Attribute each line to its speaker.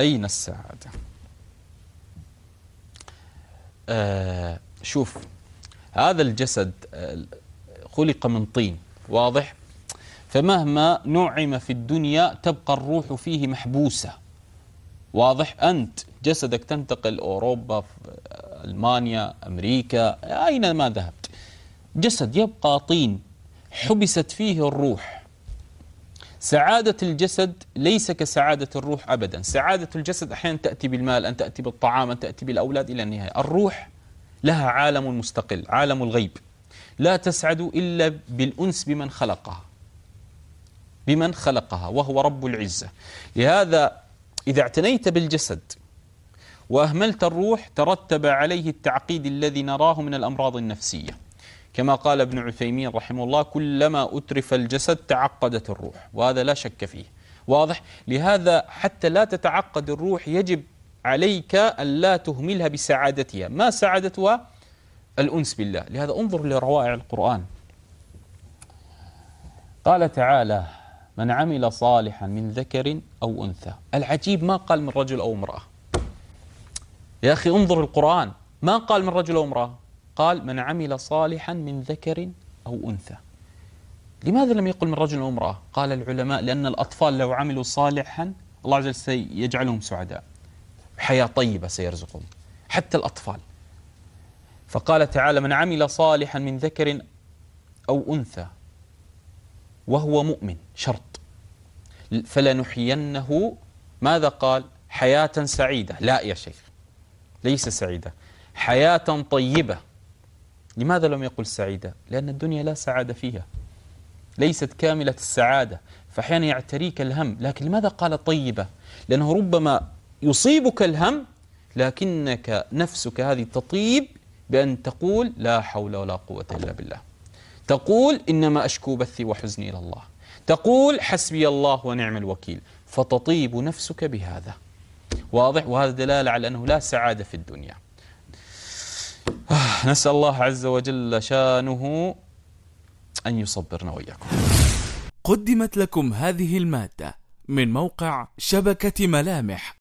Speaker 1: أين السعادة؟ آه شوف هذا الجسد آه، خلق من طين واضح؟ فمهما نعم في الدنيا تبقى الروح فيه محبوسة واضح؟ أنت جسدك تنتقل أوروبا ألمانيا أمريكا أينما ذهبت؟ جسد يبقى طين حبست فيه الروح. سعادة الجسد ليس كسعادة الروح أبدا. سعادة الجسد أحيانا تأتي بالمال أن تأتي بالطعام أن تأتي بالأولاد إلى النهاية. الروح لها عالم مستقل عالم الغيب. لا تسعد إلا بالأنس بمن خلقها. بمن خلقها وهو رب العزة. لهذا إذا اعتنيت بالجسد وأهملت الروح ترتب عليه التعقيد الذي نراه من الأمراض النفسية. كما قال ابن عثيمين رحمه الله كلما أترف الجسد تعقدت الروح. وهذا لا شك فيه. واضح؟ لهذا حتى لا تتعقد الروح يجب عليك أن لا تهملها بسعادتها. ما سعادتها؟ الأنس بالله. لهذا انظر لروائع القرآن. قال تعالى من عمل صالحا من ذكر أو أنثى. العجيب ما قال من رجل أو امرأة. يا أخي انظر القرآن. ما قال من رجل أو امرأة؟ قال من عمل صالحا من ذكر أو أنثى. لماذا لم يقل من رجل أو امرأة قال العلماء لأن الأطفال لو عملوا صالحا الله عز وجل سيجعلهم سعداء. حياة طيبة سيرزقهم. حتى الأطفال. فقال تعالى من عمل صالحا من ذكر أو أنثى وهو مؤمن. شرط. فلنحيينه. ماذا قال؟ حياة سعيدة. لا يا شيخ ليس سعيدة. حياة طيبة. لماذا لم يقل سعيدة؟ لأن الدنيا لا سعادة فيها. ليست كاملة السعادة فأحيانا يعتريك الهم. لكن لماذا قال طيبة؟ لأنه ربما يصيبك الهم لكنك نفسك هذه تطيب بأن تقول لا حول ولا قوة إلا بالله. تقول إنما أشكو بثي وحزني إلى الله. تقول حسبي الله ونعم الوكيل. فتطيب نفسك بهذا. واضح؟ وهذا دلالة على أنه لا سعادة في الدنيا. نسأل الله عز وجل شانه أن يصبرنا وإياكم.
Speaker 2: قدمت لكم هذه المادة من موقع شبكة ملامح.